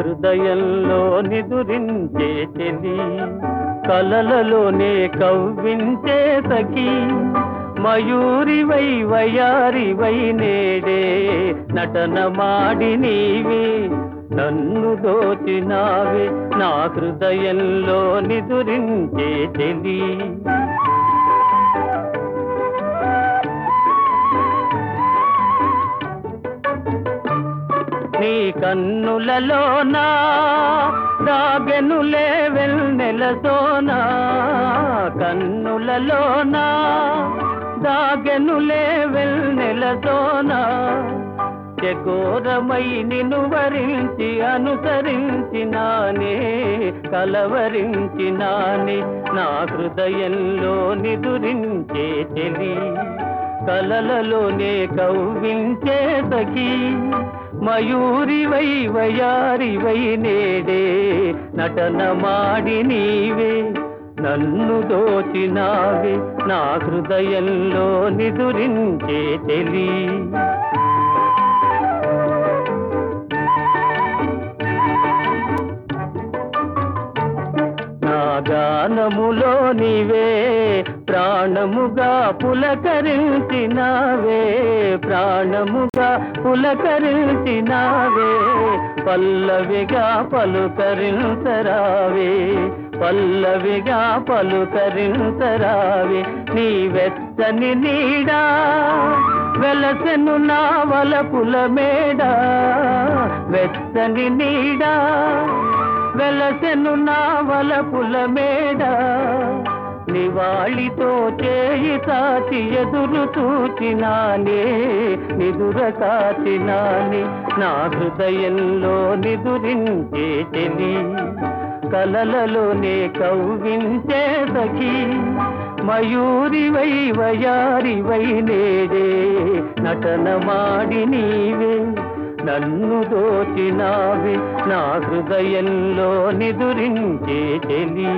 హృదయంలో నిదురించే చెలి కలలలోనే కవ్వించే సఖి మయూరివై వయారివై నేడే నటనమాడి నీవే నన్ను దోచినావే నా హృదయంలో నిదురించే చెలి నీ కన్నులలోనా దాగెనులే వెన్నెల సోనా కన్నులలోనా దాగెనులే వెన్నెల సోనా చకోరమై నిన్ను వరించి అనుసరించినానే కలవరించినానే. నా హృదయంలో నిదురించే చెలి కలలలోనే కవ్వించే సఖీ. మయూరివై వయారివై నేడే. నటన మాడి నీవే నన్ను దోచినావే. నా హృదయంలో నిదురించే తెలి నా గానములో నీవే ప్రాణముగా పులకరించినావే ప్రాణముగా పులకరించినావే పల్లవిగా పలుకరించరావే పల్లవిగా పలుకరించరావే నీ వెచ్చని నీడా వెలసెను నా వలపుల మేడ వెచ్చని నీడా వెలసెను నా వలపుల మేడ. నివాళితో చేయి సాచి ఎదురు చూచినానే నిదుర కాచినానే నా హృదయంలో నిదురించే చెలి కలలలోనే కవ్వించే సఖీ. మయూరివై వయారివై నేడే నటన మాడి నీవే నన్ను దోచినావి. నా హృదయంలో నిదురించే చెలి